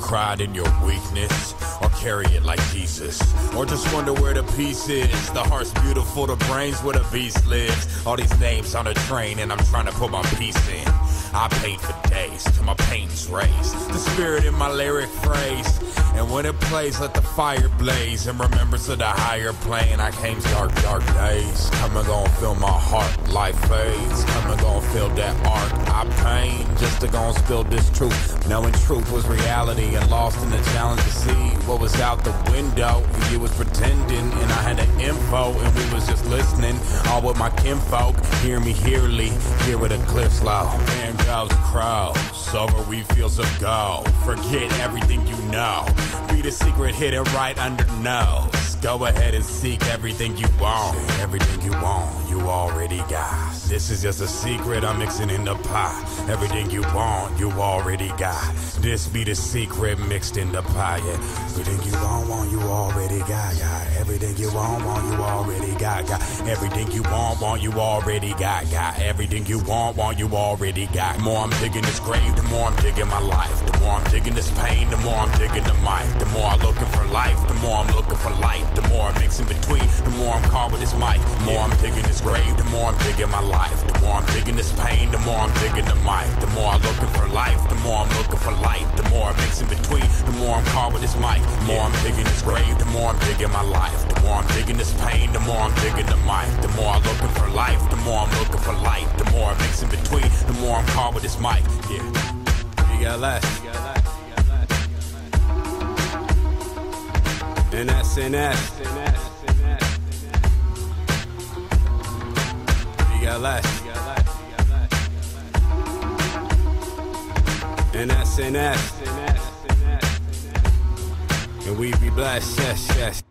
cried in your weakness? Or carry it like Jesus? Or just wonder where the peace is? The heart's beautiful, the brain's where the beast lives. All these names on a train, and I'm trying to put my piece in. I paint for days till my pain's raised. The spirit in my lyric phrase. And when it plays, let the fire blaze. In remembrance of the higher plane, I came dark, dark days. Come and gon' feel my heart, life fades. Come and gon' feel that I. Just to gon' spill this truth. Knowing truth was reality and lost in the challenge to see what was out the window. You was pretending, and I had the info, and we was just listening. All with my kinfolk. Hear me hearly, hear with a clear slow. Man, goes crows sober we feels of go. Forget everything you know. Be the secret hidden right under nose. Go ahead and seek everything you want. Everything you want, you already got. This is just a secret I'm mixing in the pot. Everything you want, you already got. This be the secret mixed in the pie. Yeah. Everything you want, want, you already got. got. Everything you want, want, you already got. got. Everything you want, want, you already got. got. Everything you want, want, you already got. The more I'm digging this grave, the more I'm digging my life. The more I'm digging this pain, the more I'm digging the mic. The more I'm looking for more I'm caught with this mic. The more I'm digging this grave, the more I'm digging my life. The more I'm digging this pain, the more I'm digging the mic. The more I'm looking for life, the more I'm looking for light. The more I mix in between, the more I'm caught with this mic. The more I'm digging this grave, the more I'm digging my life. The more I'm digging this pain, the more I'm digging the mic. The more I'm looking for life, the more I'm looking for light. The more I mix in between, the more I'm caught with this mic. Yeah. You got less. And that's and that's. And that's. And we be blessed, yes, yes.